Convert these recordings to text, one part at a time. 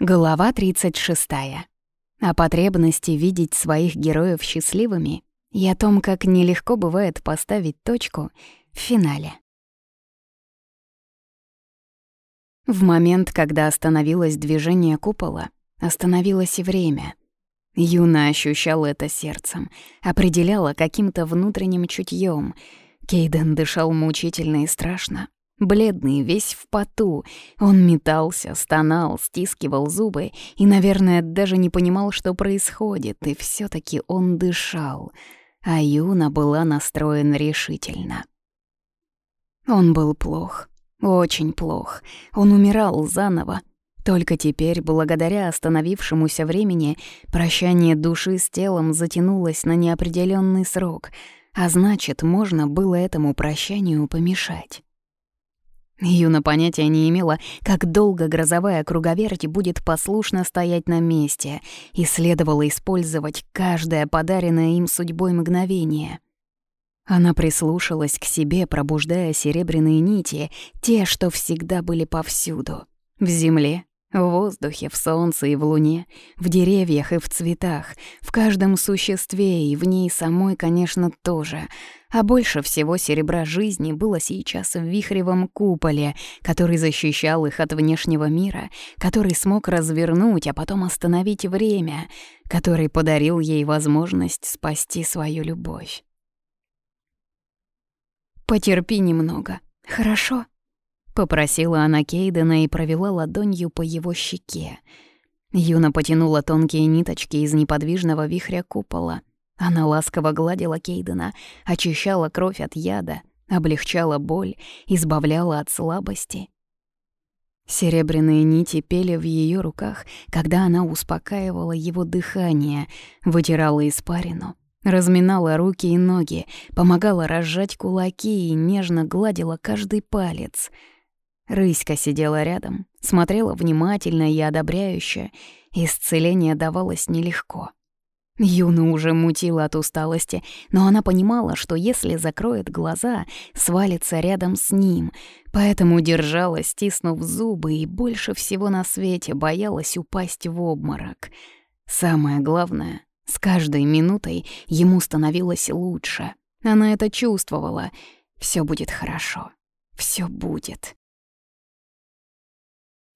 Глава 36. О потребности видеть своих героев счастливыми и о том, как нелегко бывает поставить точку в финале. В момент, когда остановилось движение купола, остановилось и время. Юна ощущала это сердцем, определяла каким-то внутренним чутьем. Кейден дышал мучительно и страшно, Бледный, весь в поту, он метался, стонал, стискивал зубы и, наверное, даже не понимал, что происходит, и все таки он дышал, а Юна была настроена решительно. Он был плох, очень плох, он умирал заново, только теперь, благодаря остановившемуся времени, прощание души с телом затянулось на неопределенный срок, а значит, можно было этому прощанию помешать. Юна понятия не имела, как долго грозовая круговерть будет послушно стоять на месте, и следовало использовать каждое подаренное им судьбой мгновение. Она прислушалась к себе, пробуждая серебряные нити, те, что всегда были повсюду. В земле, в воздухе, в солнце и в луне, в деревьях и в цветах, в каждом существе и в ней самой, конечно, тоже. А больше всего серебра жизни было сейчас в вихревом куполе, который защищал их от внешнего мира, который смог развернуть, а потом остановить время, который подарил ей возможность спасти свою любовь. «Потерпи немного, хорошо?» Попросила она Кейдена и провела ладонью по его щеке. Юна потянула тонкие ниточки из неподвижного вихря купола. Она ласково гладила Кейдена, очищала кровь от яда, облегчала боль, избавляла от слабости. Серебряные нити пели в ее руках, когда она успокаивала его дыхание, вытирала испарину, разминала руки и ноги, помогала разжать кулаки и нежно гладила каждый палец — Рыська сидела рядом, смотрела внимательно и одобряюще. Исцеление давалось нелегко. Юна уже мутила от усталости, но она понимала, что если закроет глаза, свалится рядом с ним, поэтому держалась, стиснув зубы, и больше всего на свете боялась упасть в обморок. Самое главное, с каждой минутой ему становилось лучше. Она это чувствовала. Все будет хорошо. Все будет.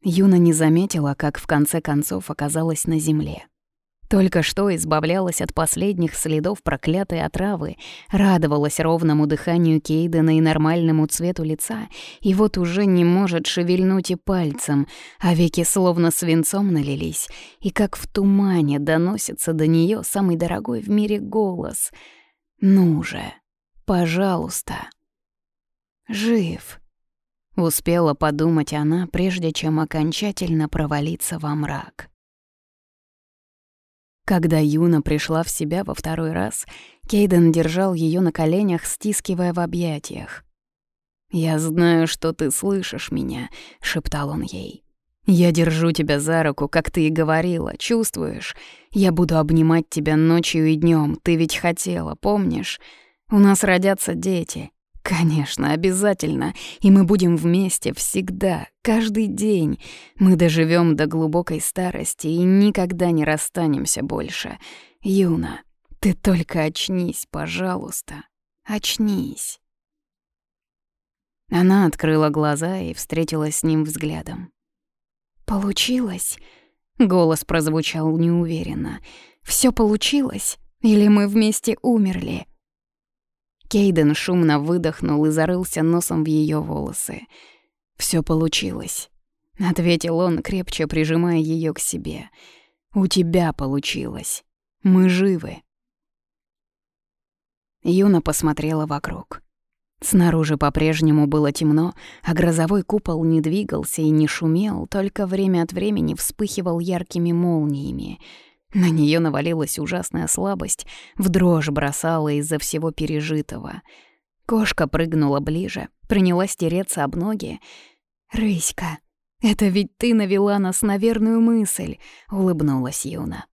Юна не заметила, как в конце концов оказалась на земле. Только что избавлялась от последних следов проклятой отравы, радовалась ровному дыханию Кейдена и нормальному цвету лица, и вот уже не может шевельнуть и пальцем, а веки словно свинцом налились, и как в тумане доносится до нее самый дорогой в мире голос. «Ну же, пожалуйста». «Жив», Успела подумать она, прежде чем окончательно провалиться во мрак. Когда Юна пришла в себя во второй раз, Кейден держал ее на коленях, стискивая в объятиях. «Я знаю, что ты слышишь меня», — шептал он ей. «Я держу тебя за руку, как ты и говорила, чувствуешь? Я буду обнимать тебя ночью и днем. ты ведь хотела, помнишь? У нас родятся дети, Конечно, обязательно. И мы будем вместе всегда, каждый день. Мы доживем до глубокой старости и никогда не расстанемся больше. Юна, ты только очнись, пожалуйста. Очнись. Она открыла глаза и встретилась с ним взглядом. «Получилось?» — голос прозвучал неуверенно. «Всё получилось? Или мы вместе умерли?» Кейден шумно выдохнул и зарылся носом в ее волосы. Все получилось», — ответил он, крепче прижимая ее к себе. «У тебя получилось. Мы живы». Юна посмотрела вокруг. Снаружи по-прежнему было темно, а грозовой купол не двигался и не шумел, только время от времени вспыхивал яркими молниями — на нее навалилась ужасная слабость, в дрожь бросала из-за всего пережитого. Кошка прыгнула ближе, принялась тереться об ноги. «Рыська, это ведь ты навела нас на верную мысль», — улыбнулась Юна.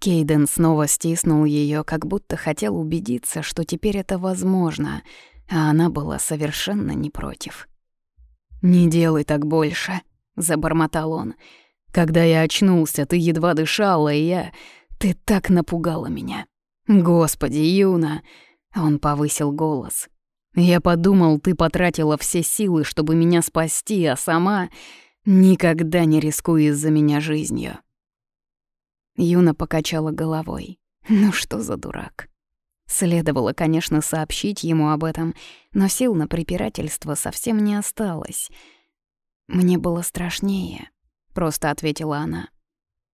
Кейден снова стиснул ее, как будто хотел убедиться, что теперь это возможно, а она была совершенно не против. «Не делай так больше», — забормотал он. Когда я очнулся, ты едва дышала, и я... Ты так напугала меня. Господи, Юна!» Он повысил голос. «Я подумал, ты потратила все силы, чтобы меня спасти, а сама никогда не рискуй из-за меня жизнью». Юна покачала головой. «Ну что за дурак?» Следовало, конечно, сообщить ему об этом, но сил на препирательство совсем не осталось. «Мне было страшнее», — просто ответила она.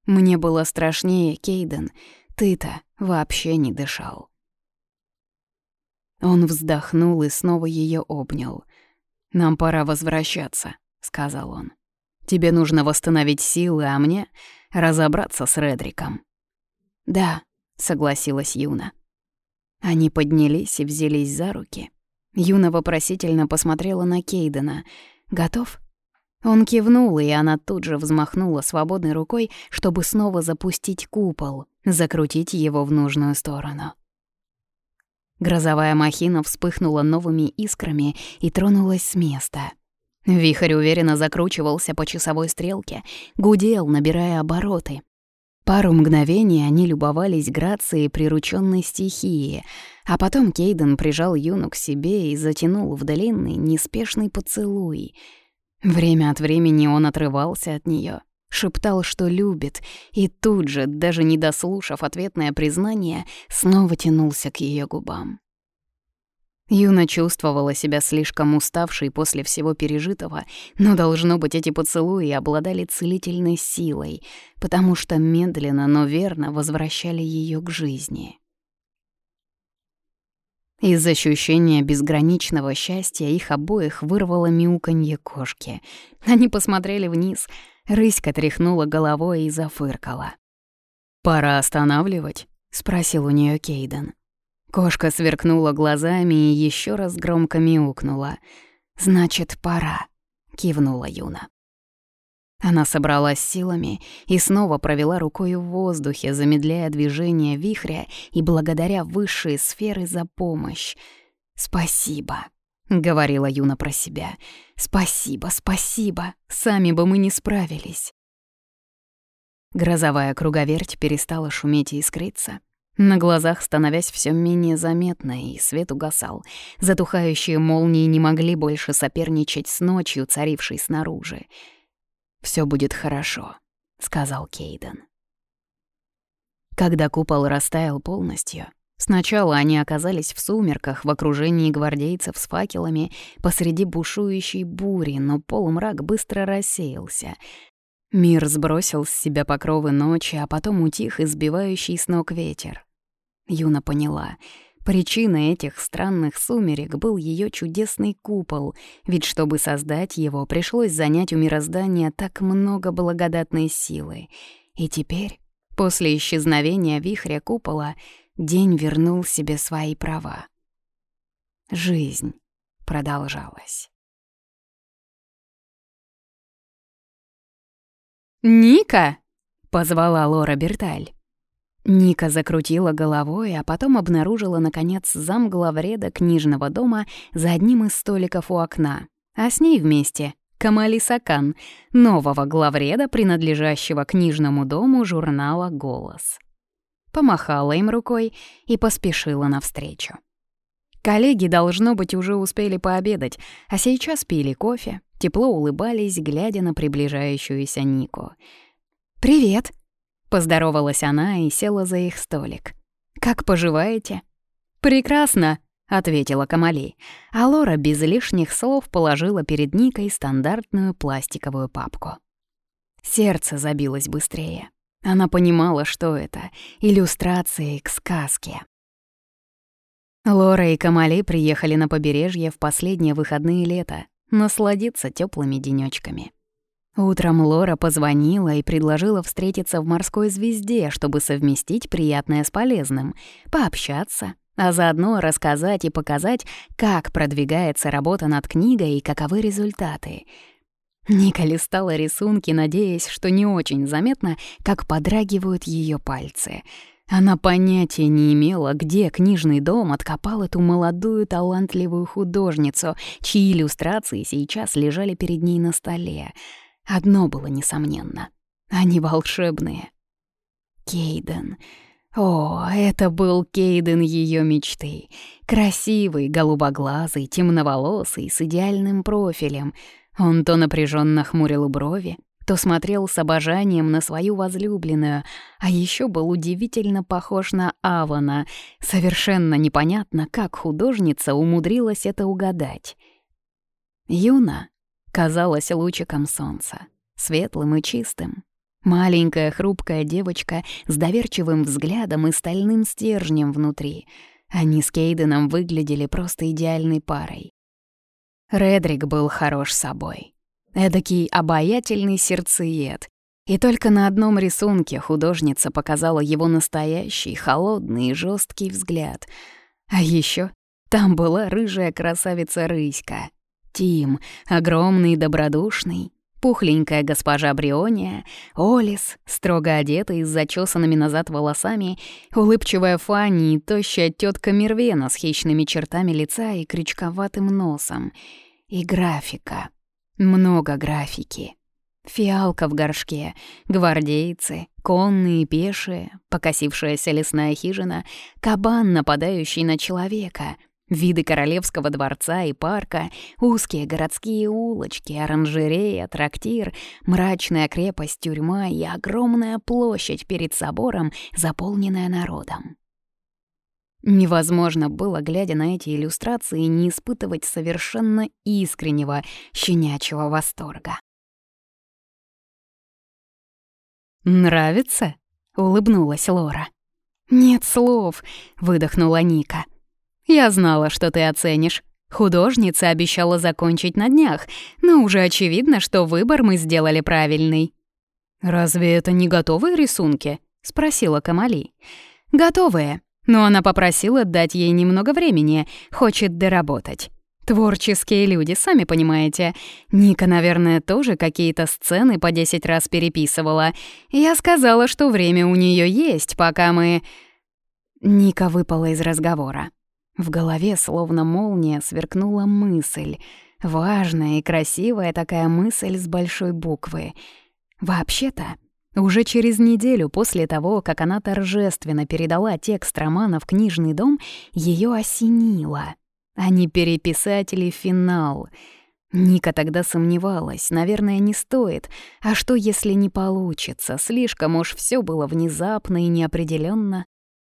«Мне было страшнее, Кейден. Ты-то вообще не дышал». Он вздохнул и снова ее обнял. «Нам пора возвращаться», — сказал он. «Тебе нужно восстановить силы, а мне — разобраться с Редриком». «Да», — согласилась Юна. Они поднялись и взялись за руки. Юна вопросительно посмотрела на Кейдена. «Готов?» Он кивнул, и она тут же взмахнула свободной рукой, чтобы снова запустить купол, закрутить его в нужную сторону. Грозовая махина вспыхнула новыми искрами и тронулась с места. Вихрь уверенно закручивался по часовой стрелке, гудел, набирая обороты. Пару мгновений они любовались грацией прирученной стихии, а потом Кейден прижал Юну к себе и затянул в длинный, неспешный поцелуй. Время от времени он отрывался от нее, шептал, что любит, и тут же, даже не дослушав ответное признание, снова тянулся к ее губам. Юна чувствовала себя слишком уставшей после всего пережитого, но, должно быть, эти поцелуи обладали целительной силой, потому что медленно, но верно возвращали ее к жизни. Из ощущения безграничного счастья их обоих вырвало мяуканье кошки. Они посмотрели вниз — Рыська тряхнула головой и зафыркала. «Пора останавливать?» — спросил у нее Кейден. Кошка сверкнула глазами и еще раз громко мяукнула. «Значит, пора», — кивнула Юна. Она собралась силами и снова провела рукой в воздухе, замедляя движение вихря и благодаря высшие сферы за помощь. «Спасибо», — говорила Юна про себя. «Спасибо, спасибо, сами бы мы не справились». Грозовая круговерть перестала шуметь и искриться, на глазах становясь все менее заметной, и свет угасал. Затухающие молнии не могли больше соперничать с ночью, царившей снаружи. Все будет хорошо», — сказал Кейден. Когда купол растаял полностью, Сначала они оказались в сумерках в окружении гвардейцев с факелами посреди бушующей бури, но полумрак быстро рассеялся. Мир сбросил с себя покровы ночи, а потом утих избивающий с ног ветер. Юна поняла. Причиной этих странных сумерек был ее чудесный купол, ведь чтобы создать его, пришлось занять у мироздания так много благодатной силы. И теперь, после исчезновения вихря купола, День вернул себе свои права. Жизнь продолжалась. «Ника!» — позвала Лора Берталь. Ника закрутила головой, а потом обнаружила, наконец, зам главреда книжного дома за одним из столиков у окна, а с ней вместе Камали Сакан, нового главреда, принадлежащего книжному дому журнала «Голос» помахала им рукой и поспешила навстречу. Коллеги, должно быть, уже успели пообедать, а сейчас пили кофе, тепло улыбались, глядя на приближающуюся Нику. «Привет!» — поздоровалась она и села за их столик. «Как поживаете?» «Прекрасно!» — ответила Камали, а Лора без лишних слов положила перед Никой стандартную пластиковую папку. Сердце забилось быстрее. Она понимала, что это — иллюстрации к сказке. Лора и Камали приехали на побережье в последние выходные лета, насладиться теплыми денёчками. Утром Лора позвонила и предложила встретиться в «Морской звезде», чтобы совместить приятное с полезным, пообщаться, а заодно рассказать и показать, как продвигается работа над книгой и каковы результаты — Ника листала рисунки, надеясь, что не очень заметно, как подрагивают ее пальцы. Она понятия не имела, где книжный дом откопал эту молодую талантливую художницу, чьи иллюстрации сейчас лежали перед ней на столе. Одно было несомненно. Они волшебные. Кейден. О, это был Кейден ее мечты. Красивый, голубоглазый, темноволосый, с идеальным профилем. Он то напряженно хмурил брови, то смотрел с обожанием на свою возлюбленную, а еще был удивительно похож на Авана. Совершенно непонятно, как художница умудрилась это угадать. Юна казалась лучиком солнца, светлым и чистым. Маленькая хрупкая девочка с доверчивым взглядом и стальным стержнем внутри. Они с Кейденом выглядели просто идеальной парой. Редрик был хорош собой. Эдакий обаятельный сердцеед. И только на одном рисунке художница показала его настоящий, холодный и жесткий взгляд. А еще там была рыжая красавица Рыська. Тим, огромный и добродушный, пухленькая госпожа Бриония, Олис, строго одетый с зачесанными назад волосами, улыбчивая Фанни и тощая тетка Мервена с хищными чертами лица и крючковатым носом. И графика. Много графики. Фиалка в горшке, гвардейцы, конные, пешие, покосившаяся лесная хижина, кабан, нападающий на человека — Виды королевского дворца и парка, узкие городские улочки, оранжерея, трактир, мрачная крепость, тюрьма и огромная площадь перед собором, заполненная народом. Невозможно было, глядя на эти иллюстрации, не испытывать совершенно искреннего, щенячьего восторга. «Нравится?» — улыбнулась Лора. «Нет слов», — выдохнула Ника. Я знала, что ты оценишь. Художница обещала закончить на днях, но уже очевидно, что выбор мы сделали правильный». «Разве это не готовые рисунки?» — спросила Камали. «Готовые, но она попросила дать ей немного времени, хочет доработать. Творческие люди, сами понимаете. Ника, наверное, тоже какие-то сцены по десять раз переписывала. Я сказала, что время у нее есть, пока мы...» Ника выпала из разговора. В голове словно молния сверкнула мысль. Важная и красивая такая мысль с большой буквы. Вообще-то, уже через неделю после того, как она торжественно передала текст романа в книжный дом, ее осенило. А не переписать ли финал? Ника тогда сомневалась, наверное, не стоит. А что, если не получится? Слишком уж все было внезапно и неопределенно.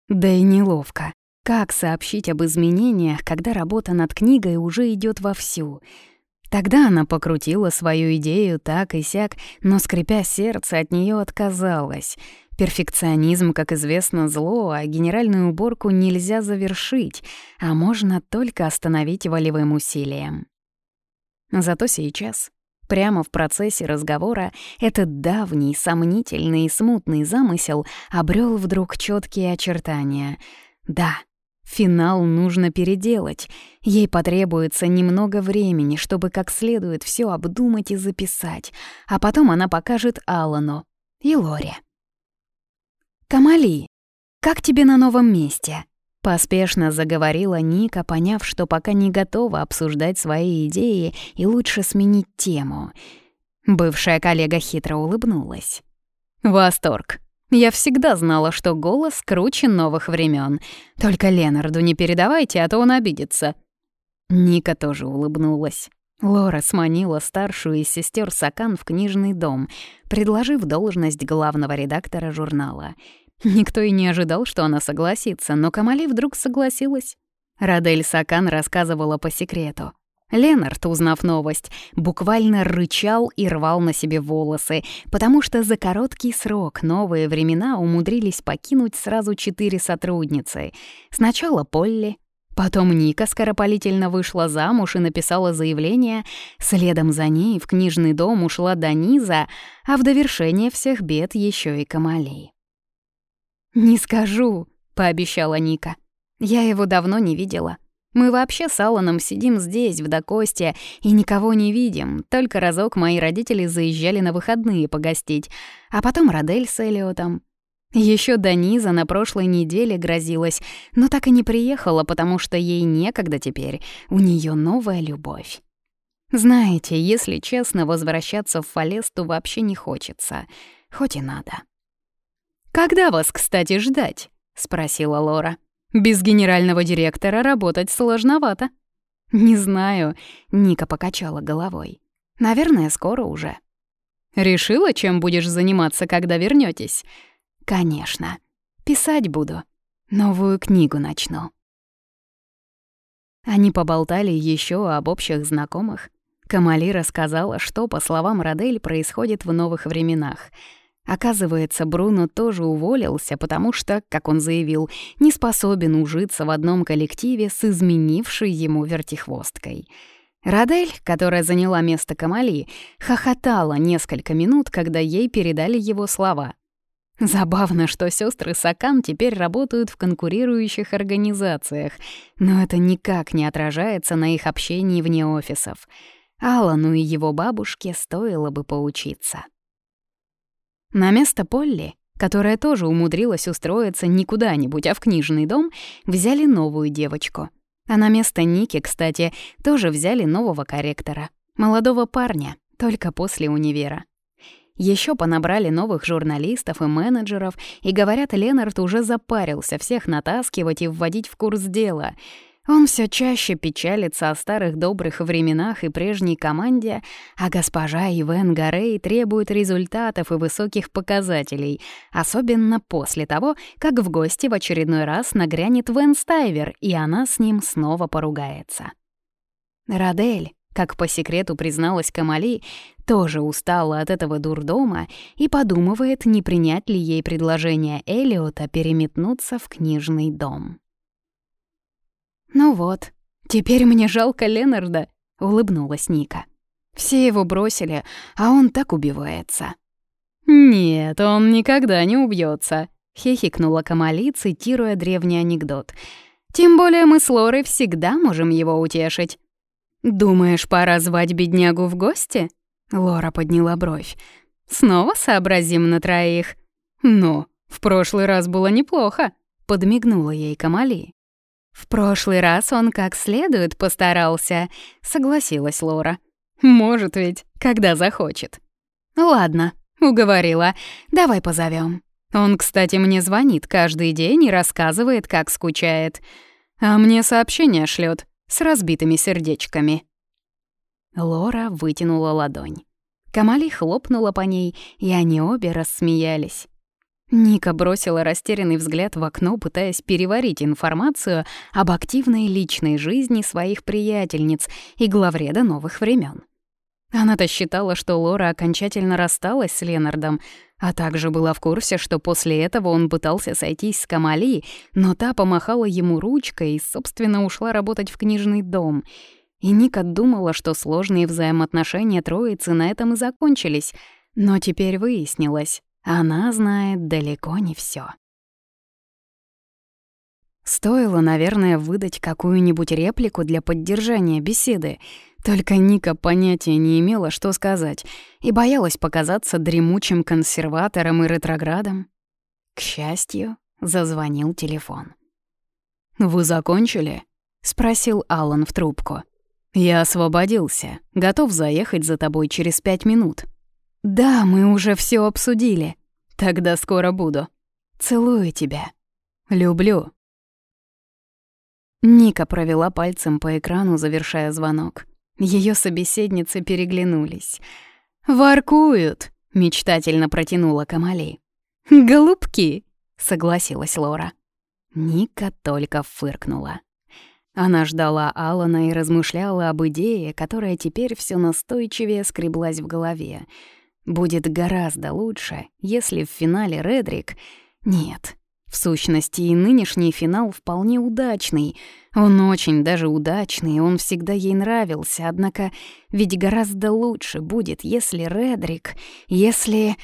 Да и неловко. Как сообщить об изменениях, когда работа над книгой уже идет вовсю? Тогда она покрутила свою идею так и сяк, но, скрипя сердце, от нее отказалась. Перфекционизм, как известно, зло, а генеральную уборку нельзя завершить, а можно только остановить волевым усилием. Зато сейчас, прямо в процессе разговора, этот давний, сомнительный и смутный замысел обрел вдруг четкие очертания. Да, Финал нужно переделать. Ей потребуется немного времени, чтобы как следует все обдумать и записать. А потом она покажет Алану и Лоре. «Камали, как тебе на новом месте?» Поспешно заговорила Ника, поняв, что пока не готова обсуждать свои идеи и лучше сменить тему. Бывшая коллега хитро улыбнулась. «Восторг. Я всегда знала, что голос круче новых времен. Только Ленарду не передавайте, а то он обидится». Ника тоже улыбнулась. Лора сманила старшую из сестер Сакан в книжный дом, предложив должность главного редактора журнала. Никто и не ожидал, что она согласится, но Камали вдруг согласилась. Радель Сакан рассказывала по секрету. Ленард, узнав новость, буквально рычал и рвал на себе волосы, потому что за короткий срок новые времена умудрились покинуть сразу четыре сотрудницы. Сначала Полли, Потом Ника скоропалительно вышла замуж и написала заявление, следом за ней в книжный дом ушла Даниза, а в довершение всех бед еще и Камалей. «Не скажу», — пообещала Ника. «Я его давно не видела. Мы вообще с Алланом сидим здесь, в Докосте, и никого не видим. Только разок мои родители заезжали на выходные погостить, а потом Радель с Элиотом. Еще Даниза на прошлой неделе грозилась, но так и не приехала, потому что ей некогда теперь, у нее новая любовь. Знаете, если честно, возвращаться в Фалесту вообще не хочется. хоть и надо. «Когда вас, кстати, ждать?» — спросила Лора. «Без генерального директора работать сложновато». «Не знаю», — Ника покачала головой. «Наверное, скоро уже». «Решила, чем будешь заниматься, когда вернётесь?» «Конечно. Писать буду. Новую книгу начну». Они поболтали ещё об общих знакомых. Камали рассказала, что, по словам Родель, происходит в новых временах — Оказывается, Бруно тоже уволился, потому что, как он заявил, не способен ужиться в одном коллективе с изменившей ему вертихвосткой. Радель, которая заняла место Камали, хохотала несколько минут, когда ей передали его слова. Забавно, что сестры Сакан теперь работают в конкурирующих организациях, но это никак не отражается на их общении вне офисов. Алану и его бабушке стоило бы поучиться. На место Полли, которая тоже умудрилась устроиться не куда-нибудь, а в книжный дом, взяли новую девочку. А на место Ники, кстати, тоже взяли нового корректора. Молодого парня, только после универа. Еще понабрали новых журналистов и менеджеров, и, говорят, Ленард уже запарился всех натаскивать и вводить в курс дела — он все чаще печалится о старых добрых временах и прежней команде, а госпожа Ивен Гарей требует результатов и высоких показателей, особенно после того, как в гости в очередной раз нагрянет Вен Стайвер, и она с ним снова поругается. Радель, как по секрету призналась Камали, тоже устала от этого дурдома и подумывает, не принять ли ей предложение Элиота переметнуться в книжный дом. «Ну вот, теперь мне жалко Ленарда», — улыбнулась Ника. «Все его бросили, а он так убивается». «Нет, он никогда не убьется», — хихикнула Камали, цитируя древний анекдот. «Тем более мы с Лорой всегда можем его утешить». «Думаешь, пора звать беднягу в гости?» Лора подняла бровь. «Снова сообразим на троих?» «Ну, в прошлый раз было неплохо», — подмигнула ей Камали. «В прошлый раз он как следует постарался», — согласилась Лора. «Может ведь, когда захочет». «Ладно», — уговорила, — «давай позовем. Он, кстати, мне звонит каждый день и рассказывает, как скучает. А мне сообщение шлет с разбитыми сердечками». Лора вытянула ладонь. Камали хлопнула по ней, и они обе рассмеялись. Ника бросила растерянный взгляд в окно, пытаясь переварить информацию об активной личной жизни своих приятельниц и главреда новых времен. Она-то считала, что Лора окончательно рассталась с Ленардом, а также была в курсе, что после этого он пытался сойтись с Камали, но та помахала ему ручкой и, собственно, ушла работать в книжный дом. И Ника думала, что сложные взаимоотношения троицы на этом и закончились, но теперь выяснилось, она знает далеко не все. Стоило, наверное, выдать какую-нибудь реплику для поддержания беседы, только Ника понятия не имела, что сказать, и боялась показаться дремучим консерватором и ретроградом. К счастью, зазвонил телефон. «Вы закончили?» — спросил Алан в трубку. «Я освободился, готов заехать за тобой через пять минут». «Да, мы уже все обсудили. Тогда скоро буду. Целую тебя. Люблю». Ника провела пальцем по экрану, завершая звонок. Ее собеседницы переглянулись. «Воркуют!» — мечтательно протянула Камали. «Голубки!» — согласилась Лора. Ника только фыркнула. Она ждала Алана и размышляла об идее, которая теперь все настойчивее скреблась в голове — Будет гораздо лучше, если в финале Редрик... Нет, в сущности, и нынешний финал вполне удачный. Он очень даже удачный, он всегда ей нравился, однако ведь гораздо лучше будет, если Редрик, если...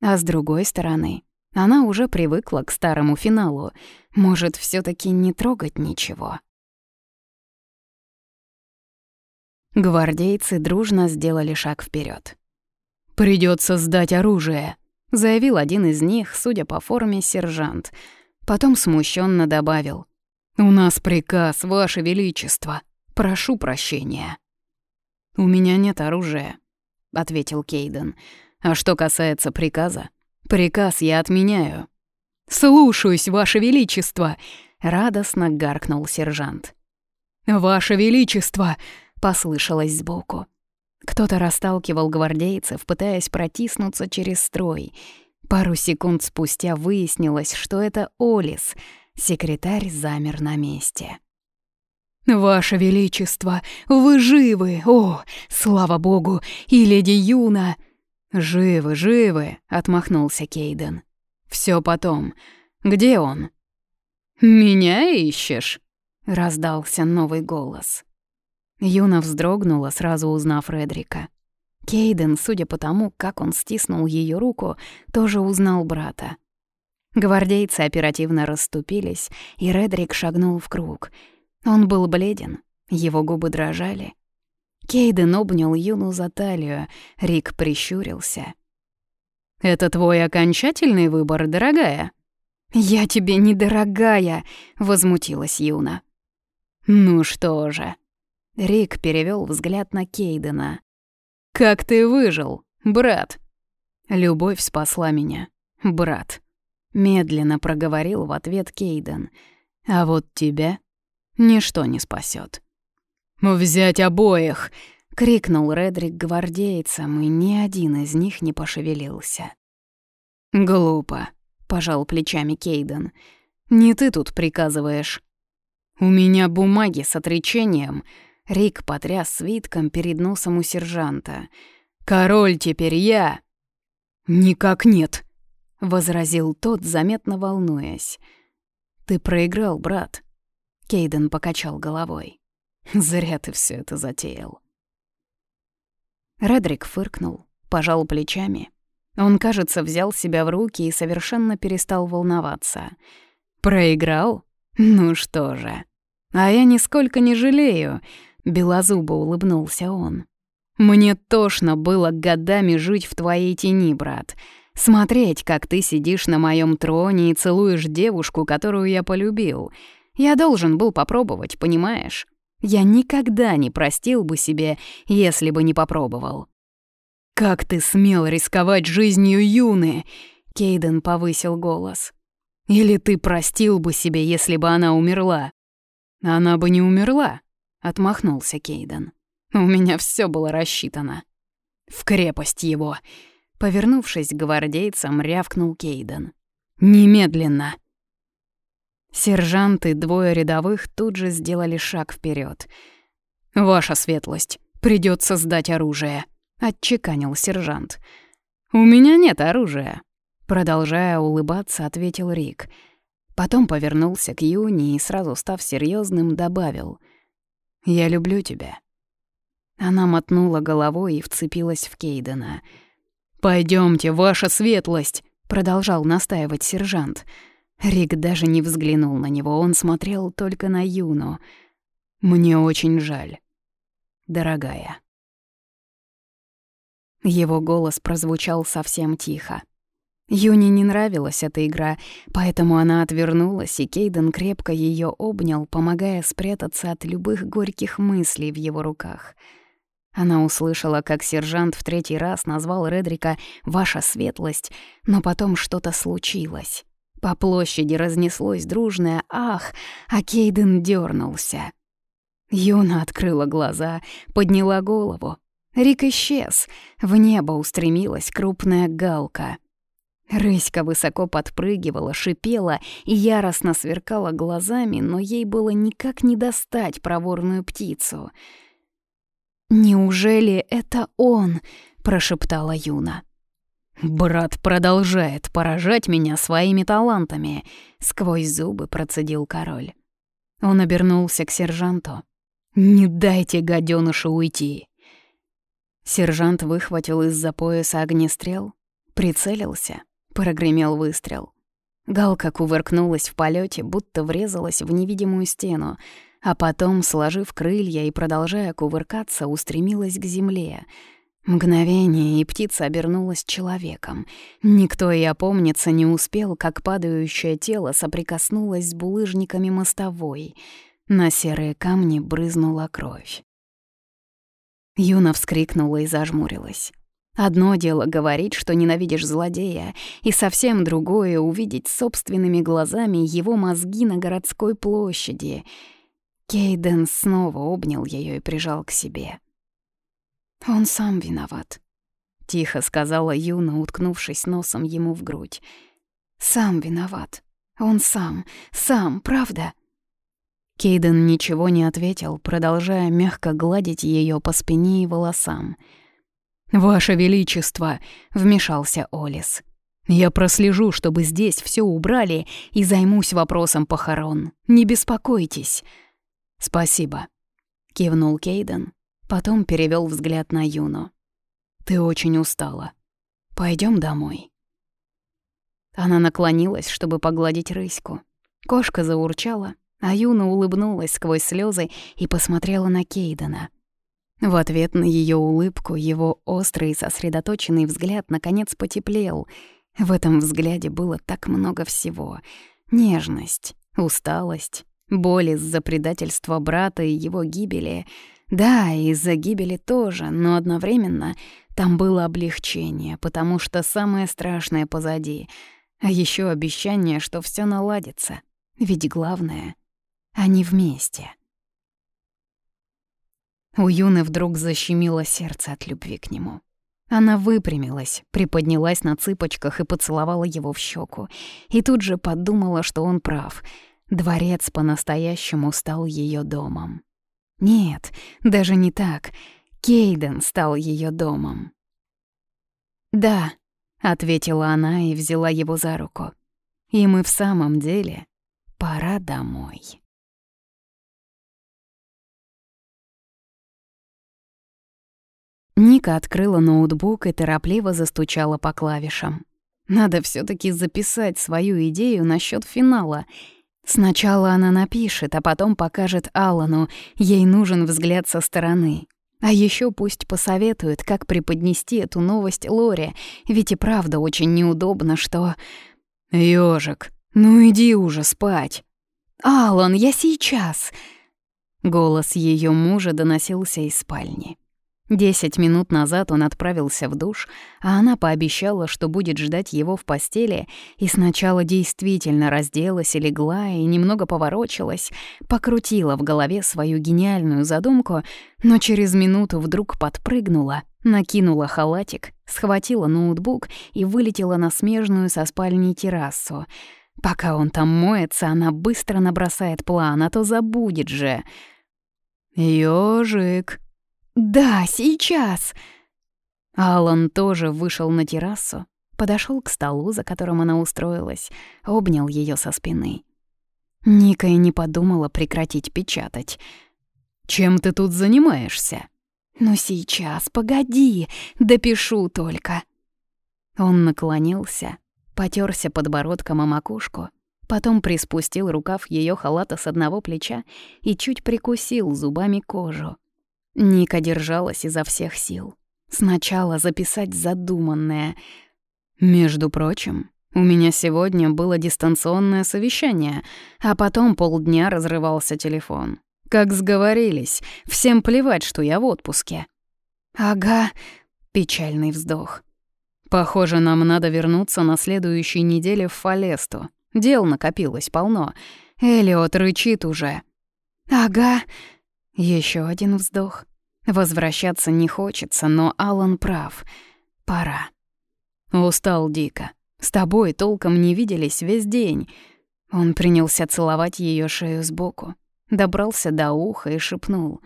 А с другой стороны, она уже привыкла к старому финалу. Может, все таки не трогать ничего. Гвардейцы дружно сделали шаг вперед. «Придётся сдать оружие», — заявил один из них, судя по форме, сержант. Потом смущенно добавил. «У нас приказ, Ваше Величество. Прошу прощения». «У меня нет оружия», — ответил Кейден. А что касается приказа, приказ я отменяю». «Слушаюсь, Ваше Величество!» — радостно гаркнул сержант. «Ваше Величество!» — послышалось сбоку. Кто-то расталкивал гвардейцев, пытаясь протиснуться через строй. Пару секунд спустя выяснилось, что это Олис. Секретарь замер на месте. «Ваше Величество, вы живы! О, слава богу! И леди Юна!» «Живы, живы!» — отмахнулся Кейден. Все потом. Где он?» «Меня ищешь?» — раздался новый голос. Юна вздрогнула, сразу узнав Редрика. Кейден, судя по тому, как он стиснул ее руку, тоже узнал брата. Гвардейцы оперативно расступились, и Редрик шагнул в круг — он был бледен, его губы дрожали. Кейден обнял Юну за талию, Рик прищурился. «Это твой окончательный выбор, дорогая?» «Я тебе не дорогая», — возмутилась Юна. «Ну что же?» Рик перевел взгляд на Кейдена. «Как ты выжил, брат?» «Любовь спасла меня, брат», — медленно проговорил в ответ Кейден. «А вот тебя ничто не спасет. «Взять обоих!» — крикнул Редрик гвардейцам, и ни один из них не пошевелился. «Глупо», — пожал плечами Кейден. «Не ты тут приказываешь». «У меня бумаги с отречением», — Рик потряс свитком перед носом у сержанта. «Король теперь я!» «Никак нет», — возразил тот, заметно волнуясь. «Ты проиграл, брат», Кейден покачал головой. «Зря ты все это затеял». Редрик фыркнул, пожал плечами. Он, кажется, взял себя в руки и совершенно перестал волноваться. «Проиграл? Ну что же. А я нисколько не жалею», — белозубо улыбнулся он. «Мне тошно было годами жить в твоей тени, брат. Смотреть, как ты сидишь на моем троне и целуешь девушку, которую я полюбил. Я должен был попробовать, понимаешь? Я никогда не простил бы себе, если бы не попробовал. «Как ты смел рисковать жизнью Юны?» Кейден повысил голос. «Или ты простил бы себе, если бы она умерла?» «Она бы не умерла», — отмахнулся Кейден. «У меня все было рассчитано». «В крепость его!» Повернувшись к гвардейцам, рявкнул Кейден. «Немедленно!» Сержанты, двое рядовых тут же сделали шаг вперед. «Ваша светлость, придется сдать оружие», — отчеканил сержант. «У меня нет оружия», — продолжая улыбаться, ответил Рик. Потом повернулся к Юни и, сразу став серьезным, добавил. «Я люблю тебя». Она мотнула головой и вцепилась в Кейдена. Пойдемте, ваша светлость», — продолжал настаивать. «Сержант». Рик даже не взглянул на него, он смотрел только на Юну. «Мне очень жаль, дорогая». Его голос прозвучал совсем тихо. Юне не нравилась эта игра, поэтому она отвернулась, и Кейден крепко ее обнял, помогая спрятаться от любых горьких мыслей в его руках. Она услышала, как сержант в третий раз назвал Редрика «Ваша светлость», но потом что-то случилось. По площади разнеслось дружное «Ах!», а Кейден дернулся. Юна открыла глаза, подняла голову. Рик исчез. В небо устремилась крупная галка. Рыська высоко подпрыгивала, шипела и яростно сверкала глазами, но ей было никак не достать проворную птицу. «Неужели это он?» — прошептала Юна. «Брат продолжает поражать меня своими талантами», — сквозь зубы процедил король. Он обернулся к сержанту. «Не дайте гадёнышу уйти!» Сержант выхватил из-за пояса огнестрел, прицелился, прогремел выстрел. Галка кувыркнулась в полете, будто врезалась в невидимую стену, а потом, сложив крылья и продолжая кувыркаться, устремилась к земле — Мгновение, и птица обернулась человеком. Никто и опомниться не успел, как падающее тело соприкоснулось с булыжниками мостовой. На серые камни брызнула кровь. Юна вскрикнула и зажмурилась. Одно дело говорить, что ненавидишь злодея, и совсем другое — увидеть собственными глазами его мозги на городской площади. Кейден снова обнял ее и прижал к себе. «Он сам виноват», — тихо сказала Юна, уткнувшись носом ему в грудь. «Сам виноват. Он сам, сам, правда?» Кейден ничего не ответил, продолжая мягко гладить ее по спине и волосам — «Ваше Величество!» — вмешался Олис. «Я прослежу, чтобы здесь все убрали и займусь вопросом похорон. Не беспокойтесь». «Спасибо», — кивнул Кейден, потом перевел взгляд на Юну. «Ты очень устала. Пойдем домой». Она наклонилась, чтобы погладить рыську. Кошка заурчала, а Юна улыбнулась сквозь слезы и посмотрела на Кейдена — в ответ на ее улыбку его острый сосредоточенный взгляд наконец потеплел. В этом взгляде было так много всего. Нежность, усталость, боль из-за предательства брата и его гибели. Да, из-за гибели тоже, но одновременно там было облегчение, потому что самое страшное позади. А еще обещание, что все наладится. Ведь главное — они вместе. У Юны вдруг защемило сердце от любви к нему. Она выпрямилась, приподнялась на цыпочках и поцеловала его в щеку. И тут же подумала, что он прав. Дворец по-настоящему стал ее домом. Нет, даже не так. Кейден стал ее домом. «Да», — ответила она и взяла его за руку. «Им и в самом деле пора домой». Ника открыла ноутбук и торопливо застучала по клавишам. Надо все таки записать свою идею насчет финала. Сначала она напишет, а потом покажет Алану, ей нужен взгляд со стороны. А еще пусть посоветует, как преподнести эту новость Лоре, ведь и правда очень неудобно, что... «Ёжик, ну иди уже спать!» «Алан, я сейчас!» Голос ее мужа доносился из спальни. Десять минут назад он отправился в душ, а она пообещала, что будет ждать его в постели, и сначала действительно разделась и легла, и немного поворочилась, покрутила в голове свою гениальную задумку, но через минуту вдруг подпрыгнула, накинула халатик, схватила ноутбук и вылетела на смежную со спальней террасу. Пока он там моется, она быстро набросает план, а то забудет же. «Ёжик», «Да, сейчас!» Алан тоже вышел на террасу, подошел к столу, за которым она устроилась, обнял ее со спины. Ника и не подумала прекратить печатать. «Чем ты тут занимаешься?» «Ну сейчас, погоди, допишу только». Он наклонился, потерся подбородком о макушку, потом приспустил рукав ее халата с одного плеча и чуть прикусил зубами кожу. Ника держалась изо всех сил. Сначала записать задуманное. Между прочим, у меня сегодня было дистанционное совещание, а потом полдня разрывался телефон. Как сговорились, всем плевать, что я в отпуске. Ага, печальный вздох. Похоже, нам надо вернуться на следующей неделе в Фалесту. Дел накопилось полно. Элиот рычит уже. Ага, еще один вздох. Возвращаться не хочется, но Алан прав. Пора. Устал дико. С тобой толком не виделись весь день. Он принялся целовать ее шею сбоку, добрался до уха и шепнул.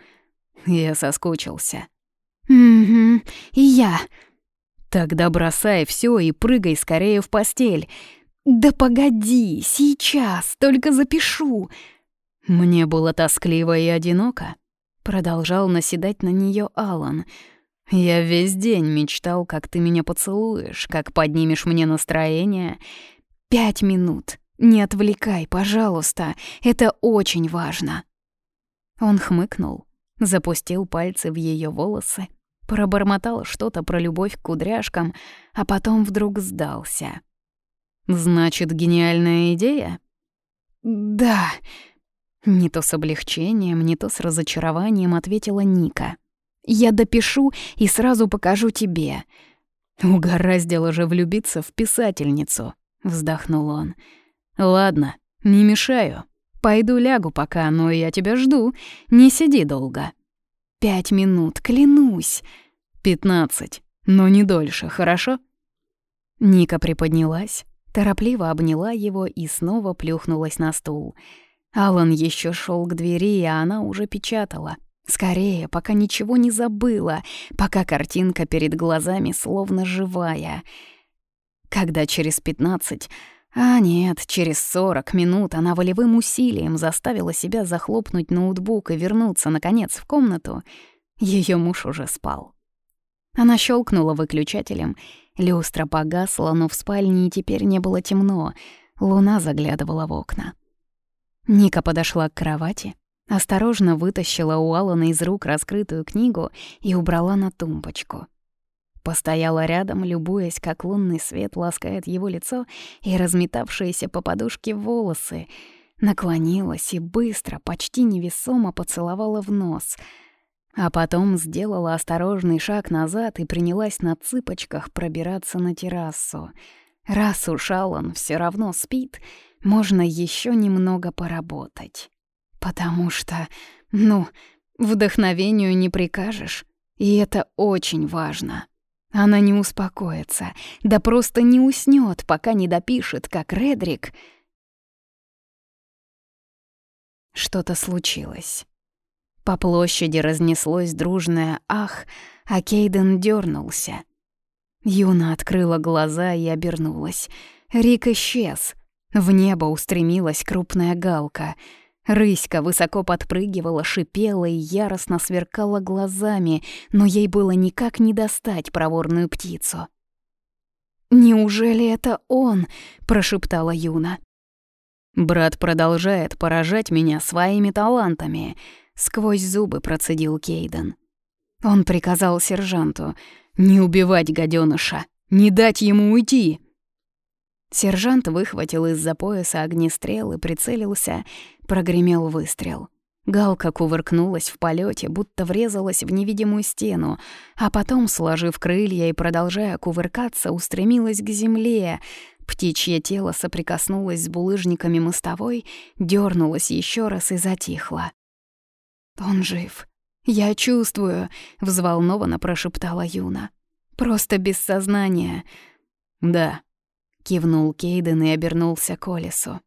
Я соскучился. «Угу, и я». «Тогда бросай все и прыгай скорее в постель». «Да погоди, сейчас, только запишу». Мне было тоскливо и одиноко. Продолжал наседать на нее Алан. «Я весь день мечтал, как ты меня поцелуешь, как поднимешь мне настроение. Пять минут. Не отвлекай, пожалуйста. Это очень важно». Он хмыкнул, запустил пальцы в ее волосы, пробормотал что-то про любовь к кудряшкам, а потом вдруг сдался. «Значит, гениальная идея?» «Да», не то с облегчением, не то с разочарованием ответила Ника. «Я допишу и сразу покажу тебе». «Угораздило же влюбиться в писательницу», — вздохнул он. «Ладно, не мешаю. Пойду лягу пока, но я тебя жду. Не сиди долго». «Пять минут, клянусь». «Пятнадцать, но не дольше, хорошо?» Ника приподнялась, торопливо обняла его и снова плюхнулась на стул. Алан еще шел к двери, а она уже печатала. Скорее, пока ничего не забыла, пока картинка перед глазами словно живая. Когда через пятнадцать, а нет, через сорок минут она волевым усилием заставила себя захлопнуть ноутбук и вернуться, наконец, в комнату, ее муж уже спал. Она щелкнула выключателем, люстра погасла, но в спальне теперь не было темно, луна заглядывала в окна. Ника подошла к кровати, Осторожно вытащила у Алана из рук раскрытую книгу и убрала на тумбочку. Постояла рядом, любуясь, как лунный свет ласкает его лицо и разметавшиеся по подушке волосы. Наклонилась и быстро, почти невесомо поцеловала в нос. А потом сделала осторожный шаг назад и принялась на цыпочках пробираться на террасу. Раз уж Алан все равно спит, можно еще немного поработать. Потому что, ну, вдохновению не прикажешь. И это очень важно. Она не успокоится, да просто не уснёт, пока не допишет, как Редрик. Что-то случилось. По площади разнеслось дружное «ах», а Кейден дернулся. Юна открыла глаза и обернулась. Рик исчез. В небо устремилась крупная галка — Рыська высоко подпрыгивала, шипела и яростно сверкала глазами, но ей было никак не достать проворную птицу. «Неужели это он?» — прошептала Юна. «Брат продолжает поражать меня своими талантами», — сквозь зубы процедил Кейден. Он приказал сержанту «Не убивать гаденыша, не дать ему уйти!» Сержант выхватил из-за пояса огнестрел и прицелился, прогремел выстрел. Галка кувыркнулась в полете, будто врезалась в невидимую стену, а потом, сложив крылья и продолжая кувыркаться, устремилась к земле. Птичье тело соприкоснулось с булыжниками мостовой, дернулось еще раз и затихло. «Он жив. Я чувствую», — взволнованно прошептала Юна. «Просто без сознания». «Да», Кивнул Кейден и обернулся к Олесу.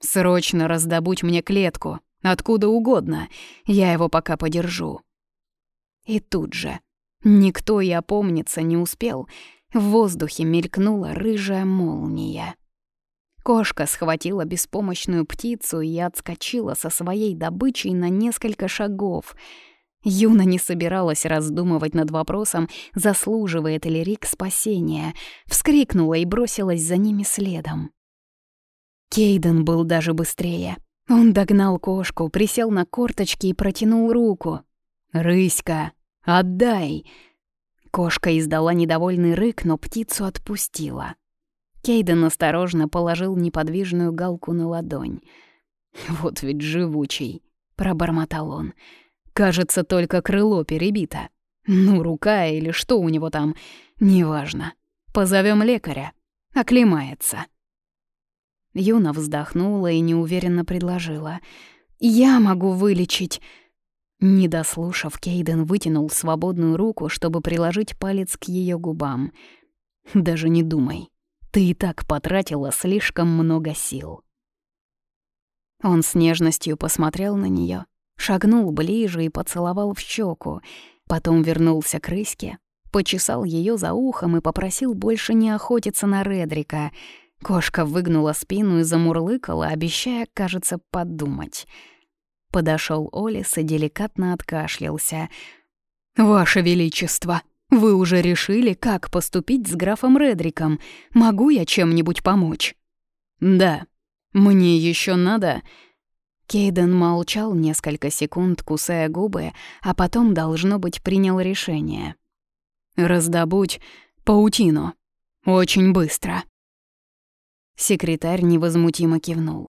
«Срочно раздобудь мне клетку, откуда угодно, я его пока подержу». И тут же, никто и опомниться не успел, в воздухе мелькнула рыжая молния. Кошка схватила беспомощную птицу и отскочила со своей добычей на несколько шагов — Юна не собиралась раздумывать над вопросом, заслуживает ли Рик спасения, вскрикнула и бросилась за ними следом. Кейден был даже быстрее. Он догнал кошку, присел на корточки и протянул руку. «Рыська, отдай!» Кошка издала недовольный рык, но птицу отпустила. Кейден осторожно положил неподвижную галку на ладонь. «Вот ведь живучий!» — пробормотал он. Кажется, только крыло перебито. Ну, рука или что у него там, неважно. Позовем лекаря. Оклемается. Юна вздохнула и неуверенно предложила. «Я могу вылечить». Не дослушав, Кейден вытянул свободную руку, чтобы приложить палец к ее губам. «Даже не думай. Ты и так потратила слишком много сил». Он с нежностью посмотрел на нее, шагнул ближе и поцеловал в щеку, потом вернулся к рыське, почесал ее за ухом и попросил больше не охотиться на Редрика. Кошка выгнула спину и замурлыкала, обещая, кажется, подумать. Подошел Олис и деликатно откашлялся. «Ваше Величество, вы уже решили, как поступить с графом Редриком? Могу я чем-нибудь помочь?» «Да. Мне еще надо...» Кейден молчал несколько секунд, кусая губы, а потом, должно быть, принял решение. «Раздобудь паутину. Очень быстро». Секретарь невозмутимо кивнул.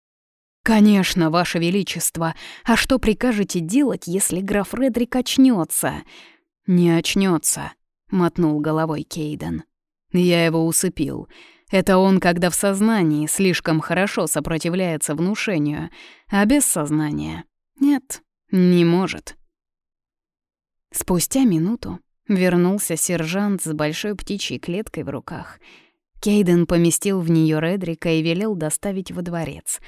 «Конечно, Ваше Величество. А что прикажете делать, если граф Редрик очнется? «Не очнется, мотнул головой Кейден. Я его усыпил. Это он, когда в сознании, слишком хорошо сопротивляется внушению, а без сознания — нет, не может. Спустя минуту вернулся сержант с большой птичьей клеткой в руках. Кейден поместил в нее Редрика и велел доставить во дворец.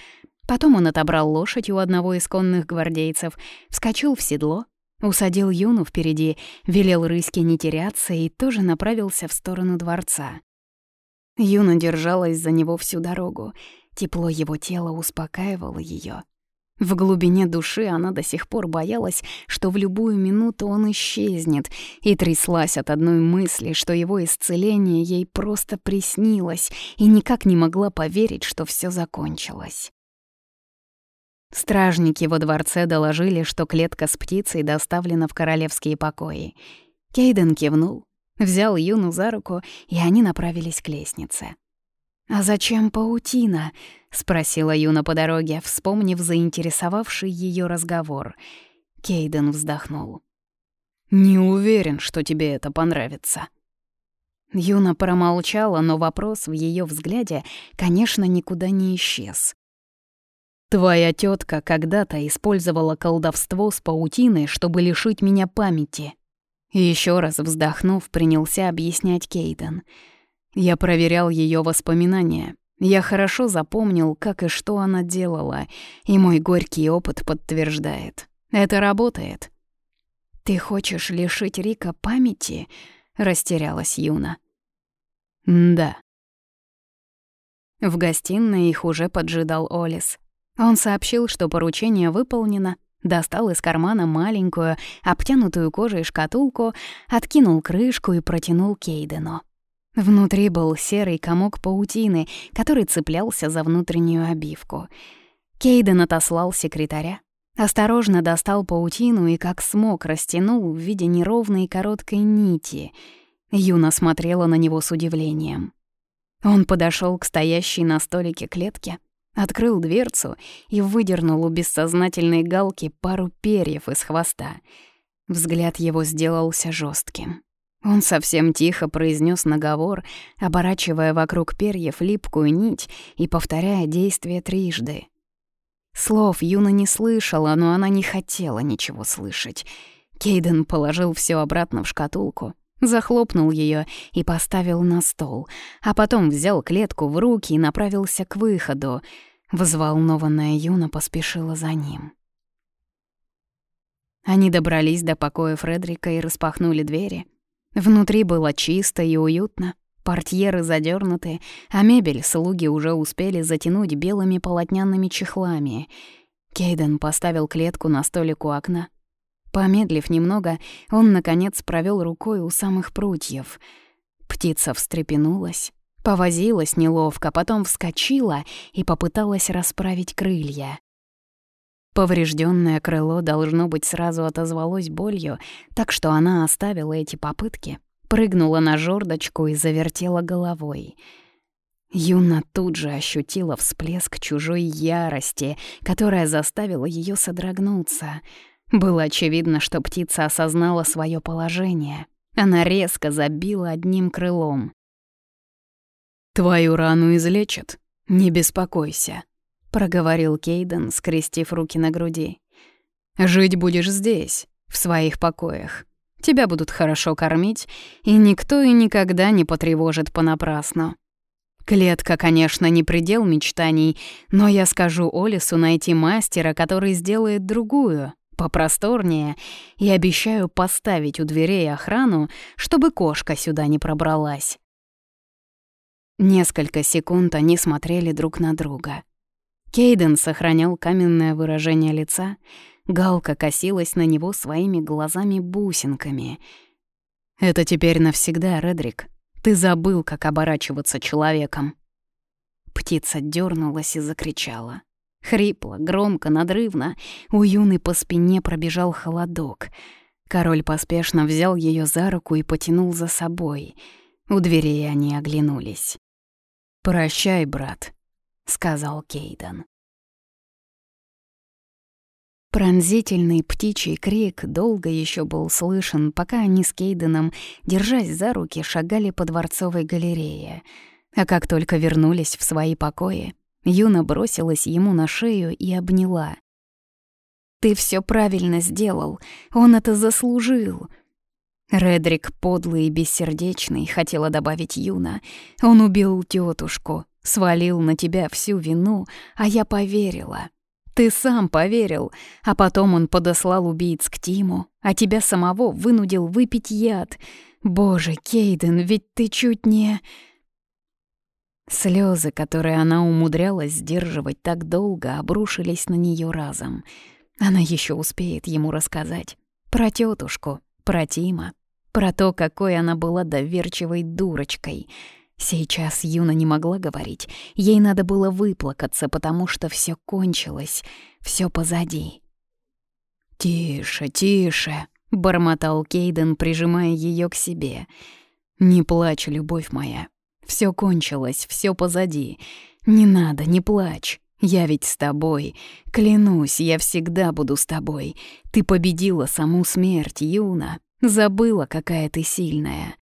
Потом он отобрал лошадь у одного из конных гвардейцев, вскочил в седло, усадил Юну впереди, велел рыське не теряться и тоже направился в сторону дворца. Юна держалась за него всю дорогу. Тепло его тела успокаивало ее. В глубине души она до сих пор боялась, что в любую минуту он исчезнет, и тряслась от одной мысли, что его исцеление ей просто приснилось, и никак не могла поверить, что все закончилось. Стражники во дворце доложили, что клетка с птицей доставлена в королевские покои. Кейден кивнул, взял Юну за руку, и они направились к лестнице. «А зачем паутина?» — спросила Юна по дороге, вспомнив заинтересовавший ее разговор. Кейден вздохнул. «Не уверен, что тебе это понравится». Юна промолчала, но вопрос в ее взгляде, конечно, никуда не исчез. «Твоя тетка когда-то использовала колдовство с паутиной, чтобы лишить меня памяти». Еще раз вздохнув, принялся объяснять Кейден. Я проверял ее воспоминания. Я хорошо запомнил, как и что она делала, и мой горький опыт подтверждает. Это работает. «Ты хочешь лишить Рика памяти?» — растерялась Юна. «Да». В гостиной их уже поджидал Олис. Он сообщил, что поручение выполнено, достал из кармана маленькую, обтянутую кожей шкатулку, откинул крышку и протянул Кейдену. Внутри был серый комок паутины, который цеплялся за внутреннюю обивку. Кейден отослал секретаря, осторожно достал паутину и как смог растянул в виде неровной короткой нити. Юна смотрела на него с удивлением. Он подошел к стоящей на столике клетке, Открыл дверцу и выдернул у бессознательной галки пару перьев из хвоста. Взгляд его сделался жестким. Он совсем тихо произнес наговор, оборачивая вокруг перьев липкую нить и повторяя действие трижды. Слов Юна не слышала, но она не хотела ничего слышать. Кейден положил все обратно в шкатулку, захлопнул ее и поставил на стол, а потом взял клетку в руки и направился к выходу — Взволнованная Юна поспешила за ним. Они добрались до покоя Фредрика и распахнули двери. Внутри было чисто и уютно, портьеры задернуты, а мебель слуги уже успели затянуть белыми полотняными чехлами. Кейден поставил клетку на столик у окна. Помедлив немного, он, наконец, провел рукой у самых прутьев. Птица встрепенулась, Повозилась неловко, потом вскочила и попыталась расправить крылья. Поврежденное крыло, должно быть, сразу отозвалось болью, так что она оставила эти попытки, прыгнула на жердочку и завертела головой. Юна тут же ощутила всплеск чужой ярости, которая заставила ее содрогнуться. Было очевидно, что птица осознала свое положение. Она резко забила одним крылом. «Твою рану излечат, не беспокойся», — проговорил Кейден, скрестив руки на груди. «Жить будешь здесь, в своих покоях. Тебя будут хорошо кормить, и никто и никогда не потревожит понапрасну. Клетка, конечно, не предел мечтаний, но я скажу Олису найти мастера, который сделает другую, попросторнее, и обещаю поставить у дверей охрану, чтобы кошка сюда не пробралась. Несколько секунд они смотрели друг на друга. Кейден сохранял каменное выражение лица, Галка косилась на него своими глазами-бусинками. «Это теперь навсегда, Редрик. Ты забыл, как оборачиваться человеком». Птица дернулась и закричала. Хрипло, громко, надрывно. У Юны по спине пробежал холодок. Король поспешно взял ее за руку и потянул за собой. У дверей они оглянулись. «Прощай, брат», — сказал Кейден. Пронзительный птичий крик долго еще был слышен, пока они с Кейденом, держась за руки, шагали по дворцовой галерее. А как только вернулись в свои покои, Юна бросилась ему на шею и обняла. «Ты все правильно сделал, он это заслужил!» Редрик, подлый и бессердечный, хотела добавить Юна. Он убил тетушку, свалил на тебя всю вину, а я поверила. Ты сам поверил, а потом он подослал убийц к Тиму, а тебя самого вынудил выпить яд. Боже, Кейден, ведь ты чуть не... Слезы, которые она умудрялась сдерживать так долго, обрушились на нее разом. Она еще успеет ему рассказать. Про тетушку, про Тима, про то, какой она была доверчивой дурочкой — Сейчас Юна не могла говорить. Ей надо было выплакаться, потому что все кончилось, все позади. «Тише, тише», — бормотал Кейден, прижимая ее к себе. «Не плачь, любовь моя. Все кончилось, все позади. Не надо, не плачь. Я ведь с тобой. Клянусь, я всегда буду с тобой. Ты победила саму смерть, Юна. Забыла, какая ты сильная.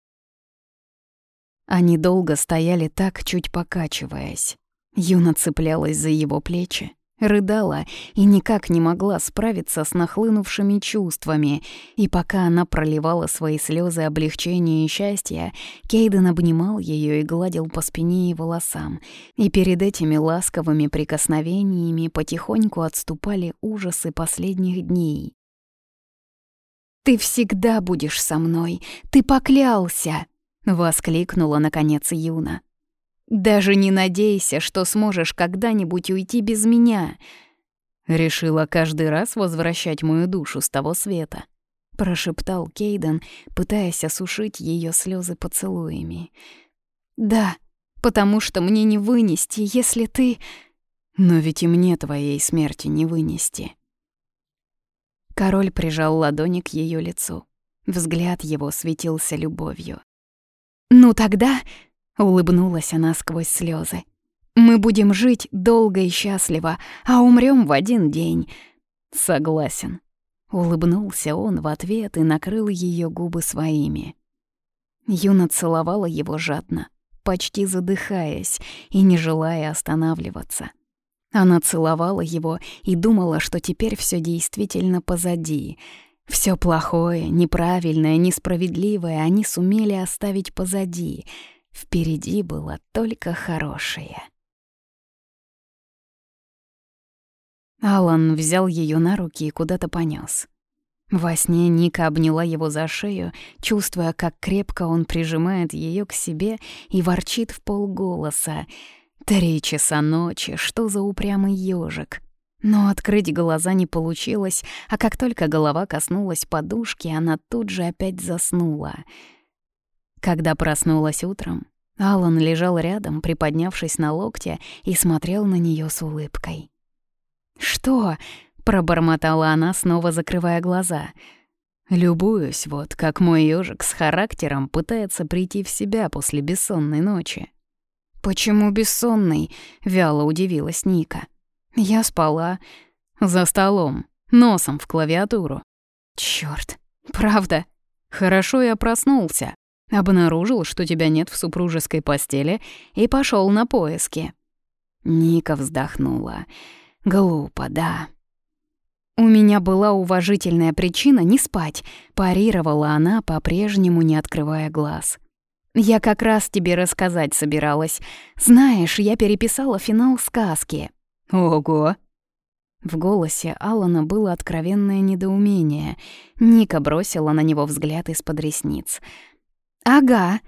Они долго стояли так, чуть покачиваясь. Юна цеплялась за его плечи, рыдала и никак не могла справиться с нахлынувшими чувствами, и пока она проливала свои слезы облегчения и счастья, Кейден обнимал ее и гладил по спине и волосам, и перед этими ласковыми прикосновениями потихоньку отступали ужасы последних дней. «Ты всегда будешь со мной, ты поклялся!» — воскликнула, наконец, Юна. «Даже не надейся, что сможешь когда-нибудь уйти без меня!» «Решила каждый раз возвращать мою душу с того света», — прошептал Кейден, пытаясь осушить ее слезы поцелуями. «Да, потому что мне не вынести, если ты...» «Но ведь и мне твоей смерти не вынести». Король прижал ладони к ее лицу. Взгляд его светился любовью. «Ну тогда...» — улыбнулась она сквозь слезы. «Мы будем жить долго и счастливо, а умрем в один день». «Согласен». Улыбнулся он в ответ и накрыл ее губы своими. Юна целовала его жадно, почти задыхаясь и не желая останавливаться. Она целовала его и думала, что теперь все действительно позади — все плохое, неправильное, несправедливое они сумели оставить позади. Впереди было только хорошее. Алан взял ее на руки и куда-то понес. Во сне Ника обняла его за шею, чувствуя, как крепко он прижимает ее к себе и ворчит в полголоса. «Три часа ночи, что за упрямый ежик? Но открыть глаза не получилось, а как только голова коснулась подушки, она тут же опять заснула. Когда проснулась утром, Алан лежал рядом, приподнявшись на локте, и смотрел на нее с улыбкой. «Что?» — пробормотала она, снова закрывая глаза. «Любуюсь, вот как мой ежик с характером пытается прийти в себя после бессонной ночи». «Почему бессонный?» — вяло удивилась Ника. Я спала. За столом. Носом в клавиатуру. Чёрт. Правда. Хорошо я проснулся. Обнаружил, что тебя нет в супружеской постели, и пошёл на поиски. Ника вздохнула. Глупо, да. У меня была уважительная причина не спать, парировала она, по-прежнему не открывая глаз. Я как раз тебе рассказать собиралась. Знаешь, я переписала финал сказки. «Ого!» В голосе Алана было откровенное недоумение. Ника бросила на него взгляд из-под ресниц. «Ага,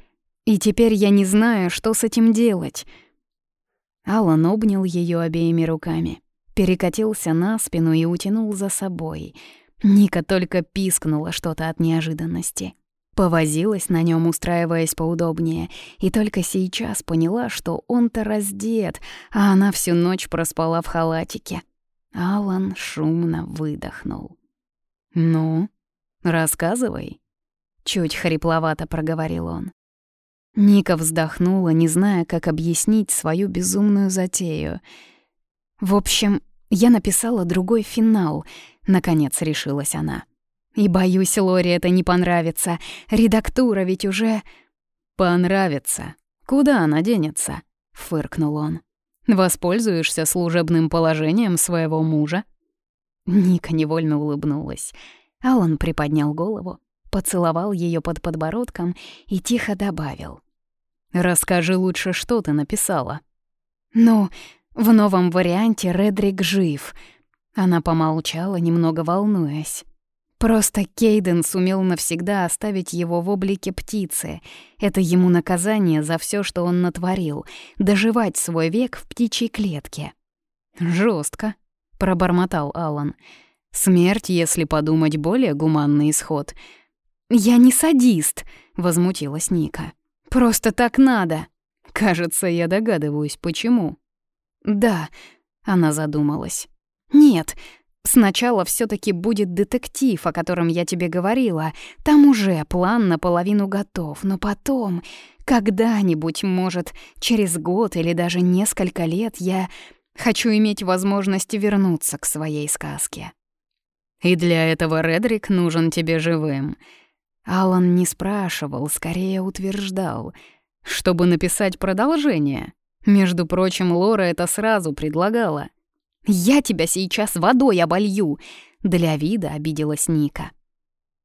и теперь я не знаю, что с этим делать». Алан обнял ее обеими руками, перекатился на спину и утянул за собой. Ника только пискнула что-то от неожиданности. Повозилась на нем, устраиваясь поудобнее, и только сейчас поняла, что он-то раздет, а она всю ночь проспала в халатике. Алан шумно выдохнул. «Ну, рассказывай», — чуть хрипловато проговорил он. Ника вздохнула, не зная, как объяснить свою безумную затею. «В общем, я написала другой финал. Наконец решилась она. И боюсь, Лоре это не понравится. Редактура ведь уже... Понравится. Куда она денется? Фыркнул он. Воспользуешься служебным положением своего мужа? Ника невольно улыбнулась. Алан приподнял голову, поцеловал ее под подбородком и тихо добавил. «Расскажи лучше, что ты написала». «Ну, в новом варианте Редрик жив». Она помолчала, немного волнуясь. Просто Кейден сумел навсегда оставить его в облике птицы. Это ему наказание за все, что он натворил, доживать свой век в птичьей клетке. Жестко, пробормотал Алан. Смерть, если подумать, более гуманный исход. «Я не садист», — возмутилась Ника. «Просто так надо». «Кажется, я догадываюсь, почему». «Да», — она задумалась. «Нет, Сначала все таки будет детектив, о котором я тебе говорила. Там уже план наполовину готов, но потом, когда-нибудь, может, через год или даже несколько лет я хочу иметь возможность вернуться к своей сказке. И для этого Редрик нужен тебе живым. Алан не спрашивал, скорее утверждал, чтобы написать продолжение. Между прочим, Лора это сразу предлагала. «Я тебя сейчас водой оболью!» Для вида обиделась Ника.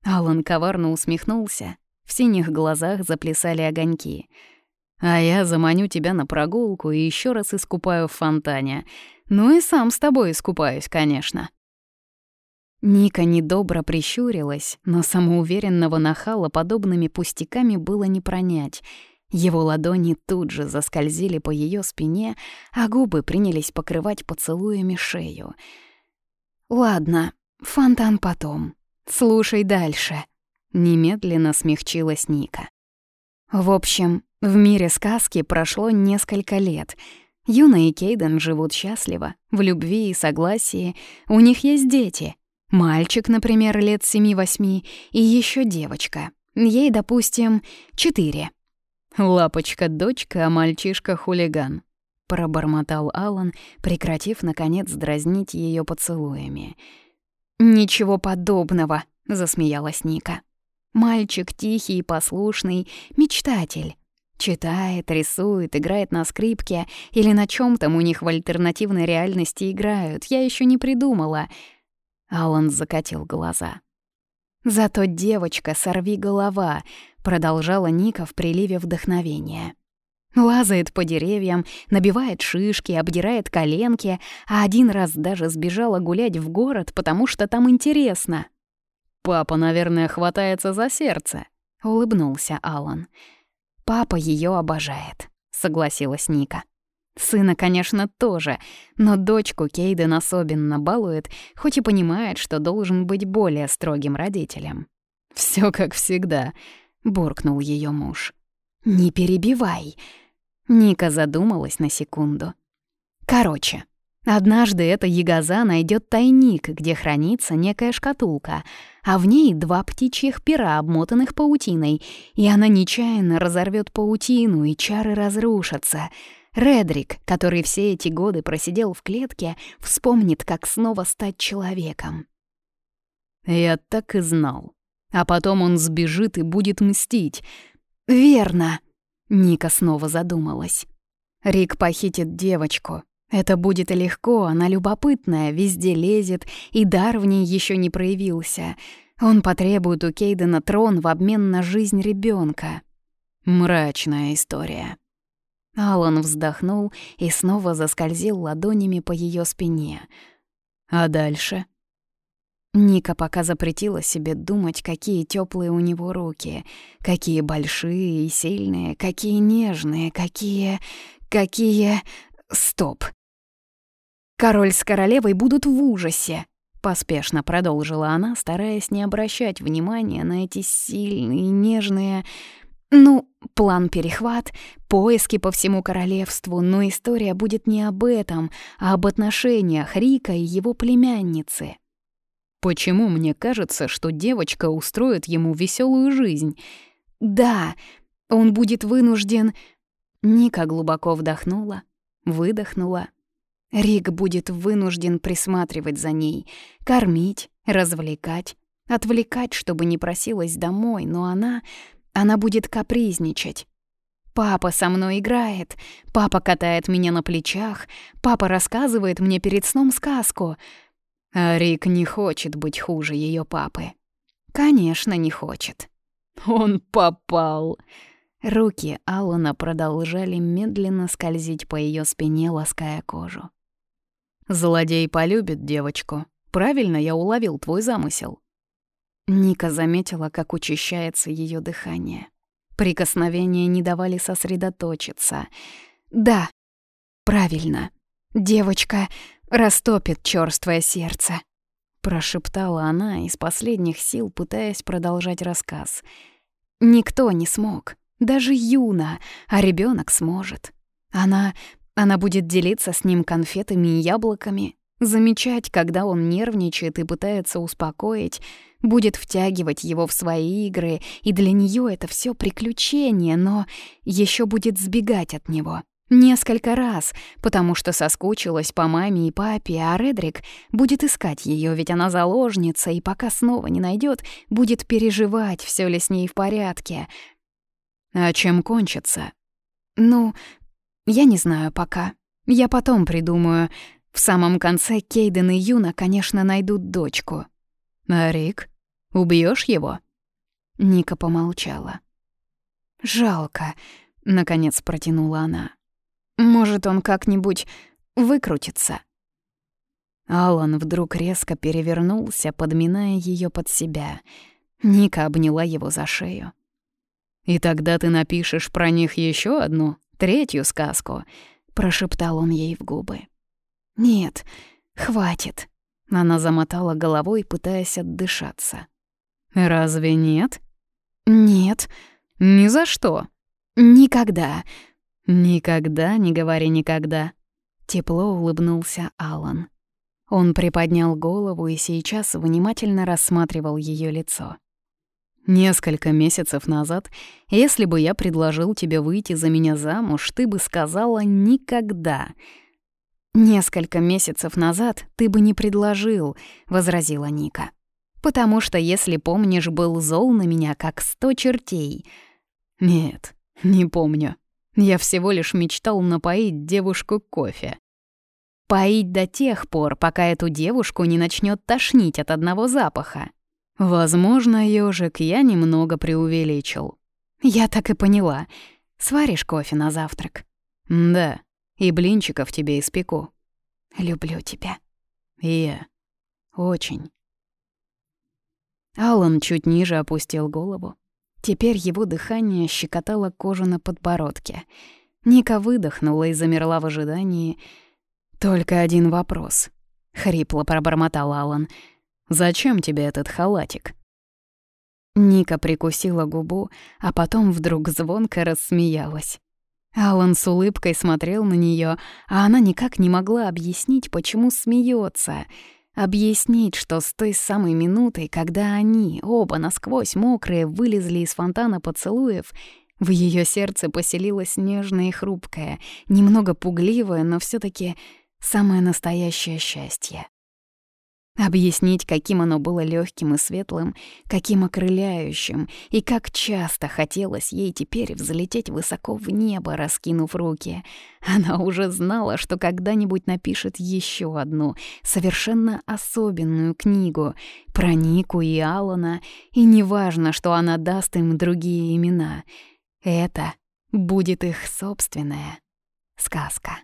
Алан коварно усмехнулся. В синих глазах заплясали огоньки. «А я заманю тебя на прогулку и еще раз искупаю в фонтане. Ну и сам с тобой искупаюсь, конечно». Ника недобро прищурилась, но самоуверенного нахала подобными пустяками было не пронять — его ладони тут же заскользили по ее спине, а губы принялись покрывать поцелуями шею. «Ладно, фонтан потом. Слушай дальше», — немедленно смягчилась Ника. В общем, в мире сказки прошло несколько лет. Юна и Кейден живут счастливо, в любви и согласии. У них есть дети. Мальчик, например, лет семи-восьми, и еще девочка. Ей, допустим, четыре. «Лапочка-дочка, а мальчишка-хулиган», — пробормотал Алан, прекратив, наконец, дразнить ее поцелуями. «Ничего подобного», — засмеялась Ника. «Мальчик тихий и послушный, мечтатель. Читает, рисует, играет на скрипке или на чем там у них в альтернативной реальности играют. Я еще не придумала». Алан закатил глаза. «Зато девочка, сорви голова», — продолжала Ника в приливе вдохновения. Лазает по деревьям, набивает шишки, обдирает коленки, а один раз даже сбежала гулять в город, потому что там интересно. «Папа, наверное, хватается за сердце», — улыбнулся Алан. «Папа ее обожает», — согласилась Ника. Сына, конечно, тоже, но дочку Кейден особенно балует, хоть и понимает, что должен быть более строгим родителем. Все как всегда», — буркнул ее муж. «Не перебивай». Ника задумалась на секунду. «Короче, однажды эта ягоза найдет тайник, где хранится некая шкатулка, а в ней два птичьих пера, обмотанных паутиной, и она нечаянно разорвет паутину, и чары разрушатся». Редрик, который все эти годы просидел в клетке, вспомнит, как снова стать человеком. Я так и знал. А потом он сбежит и будет мстить. Верно. Ника снова задумалась. Рик похитит девочку. Это будет легко, она любопытная, везде лезет, и дар в ней еще не проявился. Он потребует у Кейдена трон в обмен на жизнь ребенка. Мрачная история. Алан вздохнул и снова заскользил ладонями по ее спине. А дальше? Ника пока запретила себе думать, какие теплые у него руки, какие большие и сильные, какие нежные, какие... какие... Стоп. Король с королевой будут в ужасе. Поспешно продолжила она, стараясь не обращать внимания на эти сильные, нежные... Ну, план перехват, поиски по всему королевству, но история будет не об этом, а об отношениях Рика и его племянницы. Почему мне кажется, что девочка устроит ему веселую жизнь? Да, он будет вынужден... Ника глубоко вдохнула, выдохнула. Рик будет вынужден присматривать за ней, кормить, развлекать, отвлекать, чтобы не просилась домой, но она... она будет капризничать. Папа со мной играет, папа катает меня на плечах, папа рассказывает мне перед сном сказку. А Рик не хочет быть хуже ее папы. Конечно, не хочет. Он попал. Руки Алана продолжали медленно скользить по ее спине, лаская кожу. «Злодей полюбит девочку. Правильно я уловил твой замысел?» Ника заметила, как учащается ее дыхание. Прикосновения не давали сосредоточиться. «Да, правильно. Девочка растопит чёрствое сердце», — прошептала она из последних сил, пытаясь продолжать рассказ. «Никто не смог, даже Юна, а ребенок сможет. Она... она будет делиться с ним конфетами и яблоками, замечать, когда он нервничает и пытается успокоить, будет втягивать его в свои игры, и для нее это все приключение, но еще будет сбегать от него. Несколько раз, потому что соскучилась по маме и папе, а Редрик будет искать ее, ведь она заложница, и пока снова не найдет, будет переживать, все ли с ней в порядке. А чем кончится? Ну, я не знаю пока. Я потом придумаю. В самом конце Кейден и Юна, конечно, найдут дочку. А Рик? Убьешь его?» Ника помолчала. «Жалко», — наконец протянула она. «Может, он как-нибудь выкрутится?» Алан вдруг резко перевернулся, подминая ее под себя. Ника обняла его за шею. «И тогда ты напишешь про них еще одну, третью сказку», — прошептал он ей в губы. «Нет, хватит», — она замотала головой, пытаясь отдышаться. «Разве нет?» «Нет». «Ни за что». «Никогда». «Никогда, не говори никогда». Тепло улыбнулся Алан. Он приподнял голову и сейчас внимательно рассматривал ее лицо. «Несколько месяцев назад, если бы я предложил тебе выйти за меня замуж, ты бы сказала «никогда». «Несколько месяцев назад ты бы не предложил», — возразила Ника. Потому что, если помнишь, был зол на меня, как сто чертей. Нет, не помню. Я всего лишь мечтал напоить девушку кофе. Поить до тех пор, пока эту девушку не начнет тошнить от одного запаха. Возможно, ежик, я немного преувеличил. Я так и поняла. Сваришь кофе на завтрак? Да, и блинчиков тебе испеку. Люблю тебя. И я. Очень. Алан чуть ниже опустил голову. Теперь его дыхание щекотало кожу на подбородке. Ника выдохнула и замерла в ожидании. «Только один вопрос», — хрипло пробормотал Алан. «Зачем тебе этот халатик?» Ника прикусила губу, а потом вдруг звонко рассмеялась. Алан с улыбкой смотрел на нее, а она никак не могла объяснить, почему смеется. Объяснить, что с той самой минутой, когда они, оба насквозь мокрые, вылезли из фонтана поцелуев, в ее сердце поселилось нежное и хрупкое, немного пугливое, но все таки самое настоящее счастье. Объяснить, каким оно было легким и светлым, каким окрыляющим, и как часто хотелось ей теперь взлететь высоко в небо, раскинув руки. Она уже знала, что когда-нибудь напишет еще одну, совершенно особенную книгу про Нику и Алана, и неважно, что она даст им другие имена. Это будет их собственная сказка.